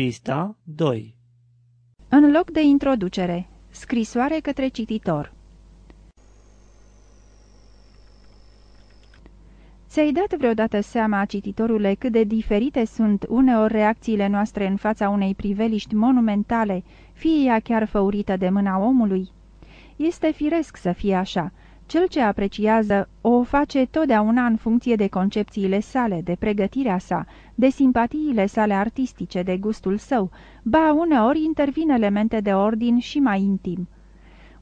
Pista 2 În loc de introducere, scrisoare către cititor Ți-ai dat vreodată seama, cititorule, cât de diferite sunt uneori reacțiile noastre în fața unei priveliști monumentale, fie ea chiar făurită de mâna omului? Este firesc să fie așa. Cel ce apreciază o face totdeauna în funcție de concepțiile sale, de pregătirea sa, de simpatiile sale artistice, de gustul său, ba uneori intervin elemente de ordin și mai intim.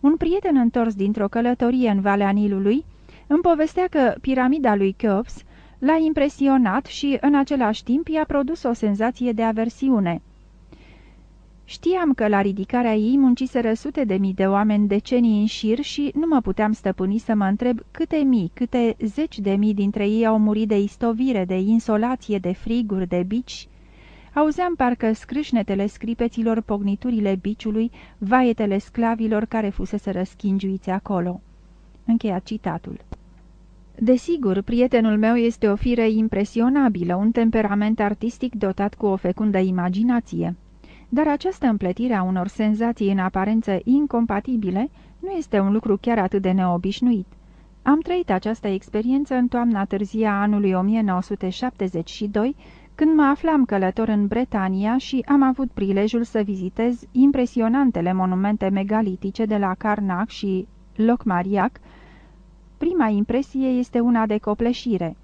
Un prieten întors dintr-o călătorie în Valea Nilului îmi povestea că piramida lui Cheops l-a impresionat și în același timp i-a produs o senzație de aversiune. Știam că la ridicarea ei munciseră sute de mii de oameni decenii în șir și nu mă puteam stăpâni să mă întreb câte mii, câte zeci de mii dintre ei au murit de istovire, de insolație, de friguri, de bici. Auzeam parcă scrâșnetele scripeților, pogniturile biciului, vaietele sclavilor care fusese răschingiuiți acolo. Încheia citatul. Desigur, prietenul meu este o fire impresionabilă, un temperament artistic dotat cu o fecundă imaginație. Dar această împletire a unor senzații în aparență incompatibile nu este un lucru chiar atât de neobișnuit. Am trăit această experiență în toamna târzia anului 1972, când mă aflam călător în Bretania și am avut prilejul să vizitez impresionantele monumente megalitice de la Karnak și Locmariac, Prima impresie este una de copleșire.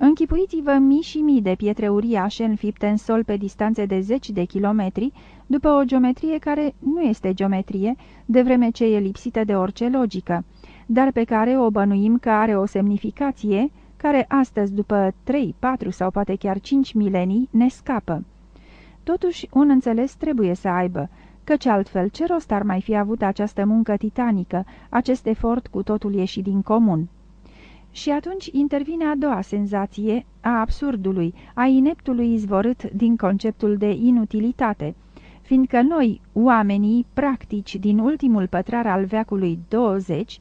Închipuiți-vă mii și mii de pietre uriașe înfipte în sol pe distanțe de zeci de kilometri, după o geometrie care nu este geometrie, de vreme ce e lipsită de orice logică, dar pe care o bănuim că are o semnificație, care astăzi, după 3, 4 sau poate chiar 5 milenii, ne scapă. Totuși, un înțeles trebuie să aibă, căci altfel ce rost ar mai fi avut această muncă titanică, acest efort cu totul ieșit din comun? Și atunci intervine a doua senzație, a absurdului, a ineptului izvorât din conceptul de inutilitate, fiindcă noi, oamenii practici din ultimul pătrar al veacului 20,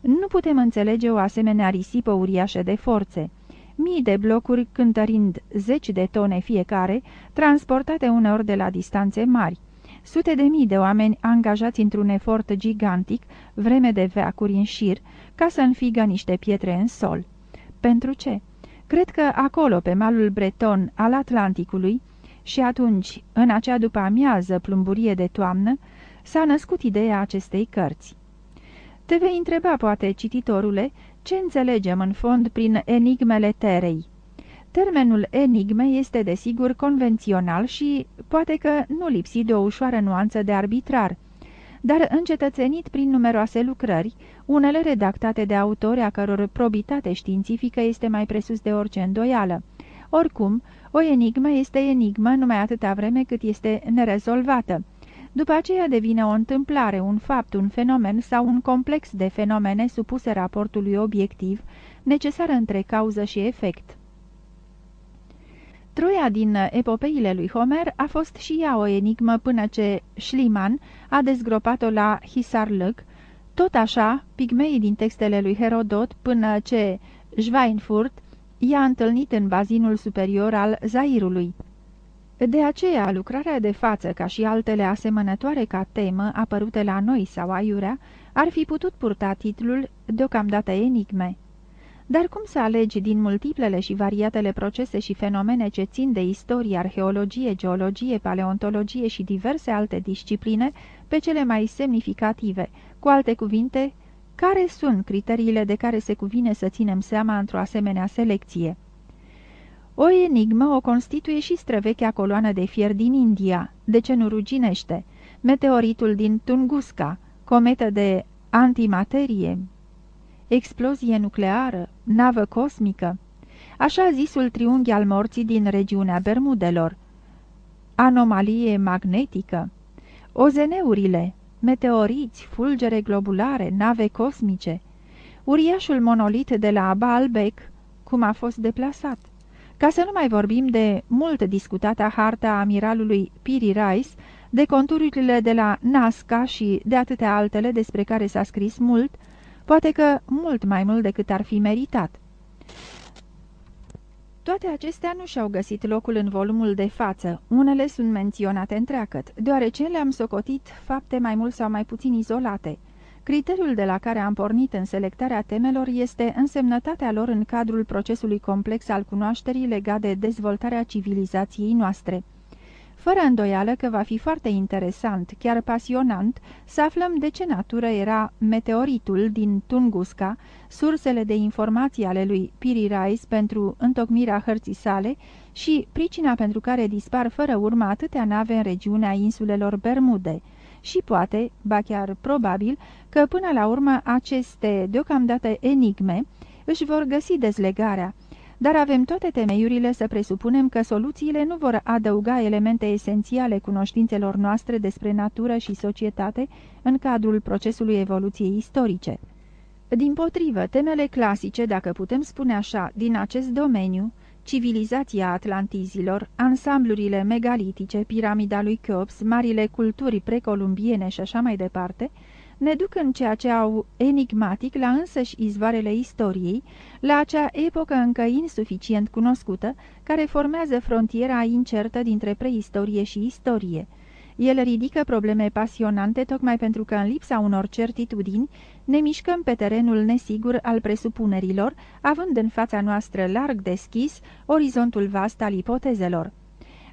nu putem înțelege o asemenea risipă uriașă de forțe. Mii de blocuri cântărind zeci de tone fiecare, transportate uneori de la distanțe mari sute de mii de oameni angajați într-un efort gigantic, vreme de veacuri în șir, ca să înfigă niște pietre în sol. Pentru ce? Cred că acolo, pe malul breton al Atlanticului, și atunci, în acea după amiază plumburie de toamnă, s-a născut ideea acestei cărți. Te vei întreba, poate, cititorule, ce înțelegem în fond prin enigmele terei. Termenul enigme este desigur convențional și poate că nu lipsi de o ușoară nuanță de arbitrar, dar încetățenit prin numeroase lucrări, unele redactate de autori a căror probitate științifică este mai presus de orice îndoială. Oricum, o enigmă este enigmă numai atâta vreme cât este nerezolvată. După aceea devine o întâmplare, un fapt, un fenomen sau un complex de fenomene supuse raportului obiectiv, necesar între cauză și efect. Troia din epopeile lui Homer a fost și ea o enigmă până ce Schliemann a dezgropat-o la Hisarlăc, tot așa pigmeii din textele lui Herodot până ce Schweinfurt i-a întâlnit în bazinul superior al Zairului. De aceea, lucrarea de față, ca și altele asemănătoare ca temă, apărute la noi sau aiurea, ar fi putut purta titlul Deocamdată enigme. Dar cum să alegi din multiplele și variatele procese și fenomene ce țin de istorie, arheologie, geologie, paleontologie și diverse alte discipline pe cele mai semnificative, cu alte cuvinte, care sunt criteriile de care se cuvine să ținem seama într-o asemenea selecție? O enigmă o constituie și străvechea coloană de fier din India, de ce nu ruginește, meteoritul din Tunguska, cometă de antimaterie, explozie nucleară, navă cosmică, așa zisul triunghi al morții din regiunea Bermudelor, anomalie magnetică, ozeneurile, meteoriți, fulgere globulare, nave cosmice, uriașul monolit de la Baalbek, cum a fost deplasat. Ca să nu mai vorbim de mult discutata harta amiralului Piri Rice, de contururile de la Nazca și de atâtea altele despre care s-a scris mult, Poate că mult mai mult decât ar fi meritat. Toate acestea nu și-au găsit locul în volumul de față, unele sunt menționate întreagăt, deoarece le-am socotit fapte mai mult sau mai puțin izolate. Criteriul de la care am pornit în selectarea temelor este însemnătatea lor în cadrul procesului complex al cunoașterii legat de dezvoltarea civilizației noastre. Fără îndoială că va fi foarte interesant, chiar pasionant, să aflăm de ce natură era meteoritul din Tunguska, sursele de informații ale lui Piri Reis pentru întocmirea hărții sale și pricina pentru care dispar fără urmă atâtea nave în regiunea insulelor Bermude. Și poate, ba chiar probabil, că până la urmă aceste deocamdată enigme își vor găsi dezlegarea, dar avem toate temeiurile să presupunem că soluțiile nu vor adăuga elemente esențiale cunoștințelor noastre despre natură și societate în cadrul procesului evoluției istorice. Din potrivă, temele clasice, dacă putem spune așa, din acest domeniu, civilizația atlantizilor, ansamblurile megalitice, piramida lui Cheops, marile culturi precolumbiene și așa mai departe, ne duc în ceea ce au enigmatic la însăși izvoarele istoriei, la acea epocă încă insuficient cunoscută, care formează frontiera incertă dintre preistorie și istorie. El ridică probleme pasionante tocmai pentru că în lipsa unor certitudini ne mișcăm pe terenul nesigur al presupunerilor, având în fața noastră larg deschis orizontul vast al ipotezelor.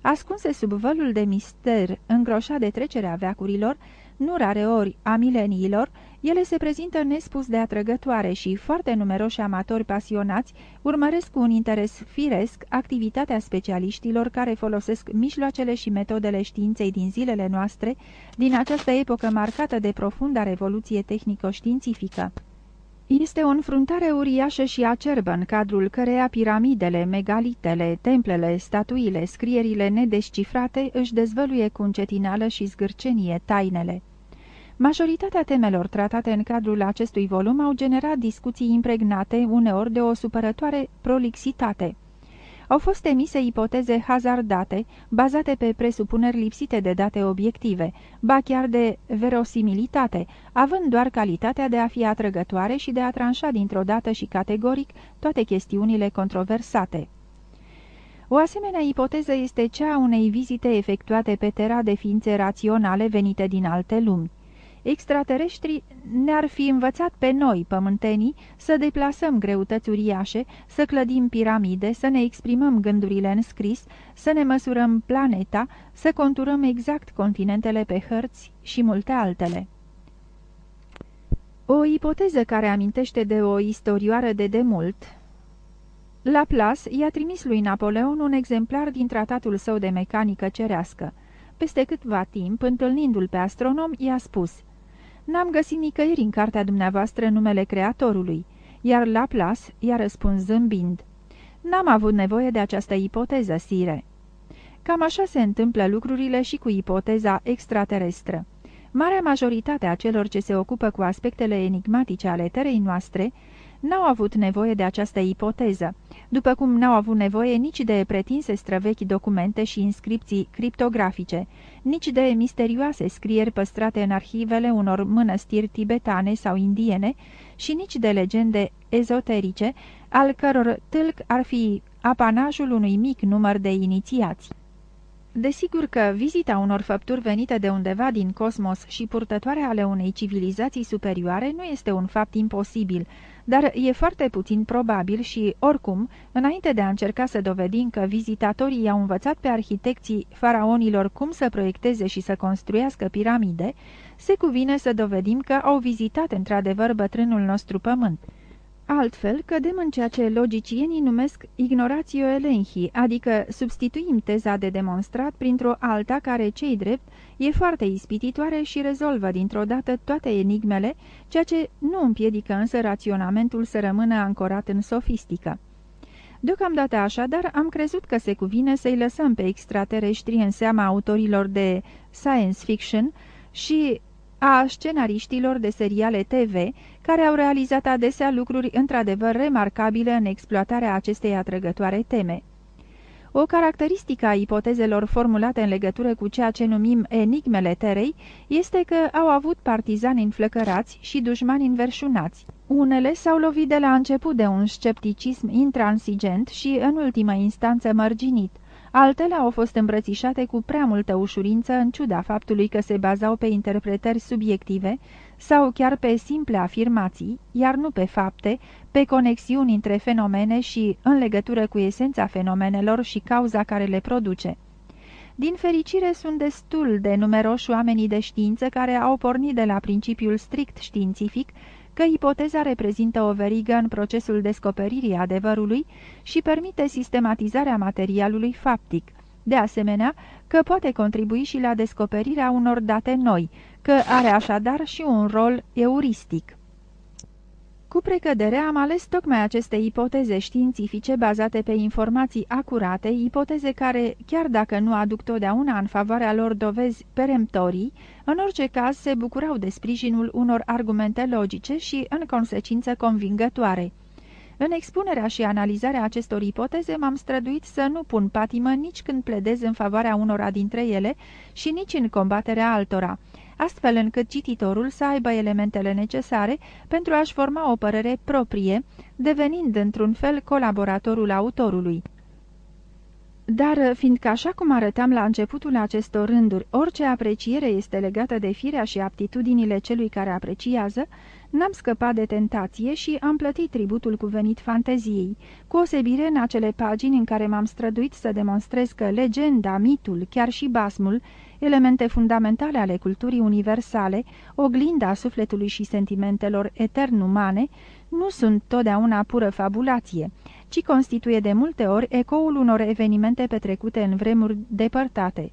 Ascunse sub vălul de mister îngroșat de trecerea veacurilor, nu rare ori a mileniilor, ele se prezintă nespus de atrăgătoare și foarte numeroși amatori pasionați urmăresc cu un interes firesc activitatea specialiștilor care folosesc mijloacele și metodele științei din zilele noastre, din această epocă marcată de profunda revoluție tehnico-științifică. Este o înfruntare uriașă și acerbă în cadrul căreia piramidele, megalitele, templele, statuile, scrierile nedescifrate își dezvăluie cu încetinală și zgârcenie tainele. Majoritatea temelor tratate în cadrul acestui volum au generat discuții impregnate, uneori de o supărătoare prolixitate. Au fost emise ipoteze hazardate, bazate pe presupuneri lipsite de date obiective, ba chiar de verosimilitate, având doar calitatea de a fi atrăgătoare și de a tranșa dintr-o dată și categoric toate chestiunile controversate. O asemenea ipoteză este cea a unei vizite efectuate pe Terra de ființe raționale venite din alte lumi extraterestrii ne-ar fi învățat pe noi, pământenii, să deplasăm greutăți uriașe, să clădim piramide, să ne exprimăm gândurile în scris, să ne măsurăm planeta, să conturăm exact continentele pe hărți și multe altele. O ipoteză care amintește de o istorioară de demult. Laplace i-a trimis lui Napoleon un exemplar din tratatul său de mecanică cerească. Peste câtva timp, întâlnindu-l pe astronom, i-a spus – N-am găsit nicăieri în cartea dumneavoastră numele creatorului, iar Laplace i-a răspuns zâmbind. N-am avut nevoie de această ipoteză, sire. Cam așa se întâmplă lucrurile și cu ipoteza extraterestră. Marea majoritate a celor ce se ocupă cu aspectele enigmatice ale terei noastre n-au avut nevoie de această ipoteză, după cum n-au avut nevoie nici de pretinse străvechi documente și inscripții criptografice, nici de misterioase scrieri păstrate în arhivele unor mănăstiri tibetane sau indiene și nici de legende ezoterice, al căror tâlc ar fi apanajul unui mic număr de inițiați. Desigur că vizita unor făpturi venite de undeva din cosmos și purtătoare ale unei civilizații superioare nu este un fapt imposibil, dar e foarte puțin probabil și, oricum, înainte de a încerca să dovedim că vizitatorii i-au învățat pe arhitecții faraonilor cum să proiecteze și să construiască piramide, se cuvine să dovedim că au vizitat într-adevăr bătrânul nostru pământ. Altfel, cădem în ceea ce logicienii numesc ignoratio elenchi, adică substituim teza de demonstrat printr-o alta care, cei drept, e foarte ispititoare și rezolvă dintr-o dată toate enigmele, ceea ce nu împiedică însă raționamentul să rămână ancorat în sofistică. Deocamdată așadar am crezut că se cuvine să-i lăsăm pe extraterestri în seama autorilor de science fiction și a scenariștilor de seriale TV, care au realizat adesea lucruri într-adevăr remarcabile în exploatarea acestei atrăgătoare teme. O caracteristică a ipotezelor formulate în legătură cu ceea ce numim enigmele terei este că au avut partizani înflăcărați și dușmani înverșunați. Unele s-au lovit de la început de un scepticism intransigent și, în ultimă instanță, mărginit. Altele au fost îmbrățișate cu prea multă ușurință în ciuda faptului că se bazau pe interpretări subiective sau chiar pe simple afirmații, iar nu pe fapte, pe conexiuni între fenomene și în legătură cu esența fenomenelor și cauza care le produce. Din fericire sunt destul de numeroși oamenii de știință care au pornit de la principiul strict științific că ipoteza reprezintă o verigă în procesul descoperirii adevărului și permite sistematizarea materialului faptic. De asemenea, că poate contribui și la descoperirea unor date noi, că are așadar și un rol euristic. Cu precădere am ales tocmai aceste ipoteze științifice bazate pe informații acurate, ipoteze care, chiar dacă nu aduc totdeauna în favoarea lor dovezi peremptorii, în orice caz se bucurau de sprijinul unor argumente logice și, în consecință, convingătoare. În expunerea și analizarea acestor ipoteze m-am străduit să nu pun patimă nici când pledez în favoarea unora dintre ele și nici în combaterea altora astfel încât cititorul să aibă elementele necesare pentru a-și forma o părere proprie, devenind într-un fel colaboratorul autorului. Dar, fiindcă așa cum arăteam la începutul acestor rânduri, orice apreciere este legată de firea și aptitudinile celui care apreciază, n-am scăpat de tentație și am plătit tributul cuvenit fanteziei, cu osebire în acele pagini în care m-am străduit să demonstrez că legenda, mitul, chiar și basmul, elemente fundamentale ale culturii universale, oglinda sufletului și sentimentelor etern umane, nu sunt totdeauna pură fabulație, ci constituie de multe ori ecoul unor evenimente petrecute în vremuri depărtate.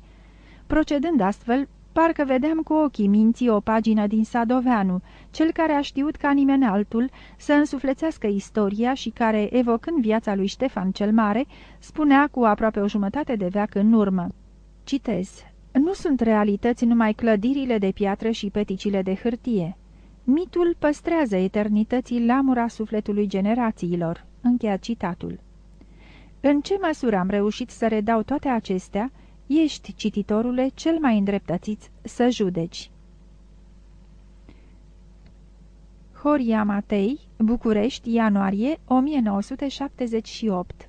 Procedând astfel, parcă vedeam cu ochii minții o pagină din Sadoveanu, cel care a știut ca nimeni altul să însuflețească istoria și care, evocând viața lui Ștefan cel Mare, spunea cu aproape o jumătate de veac în urmă. Citez. Nu sunt realități numai clădirile de piatră și peticile de hârtie. Mitul păstrează eternității lamura sufletului generațiilor. Încheia citatul. În ce măsură am reușit să redau toate acestea, ești, cititorule, cel mai îndreptățit să judeci. Horia Matei, București, ianuarie 1978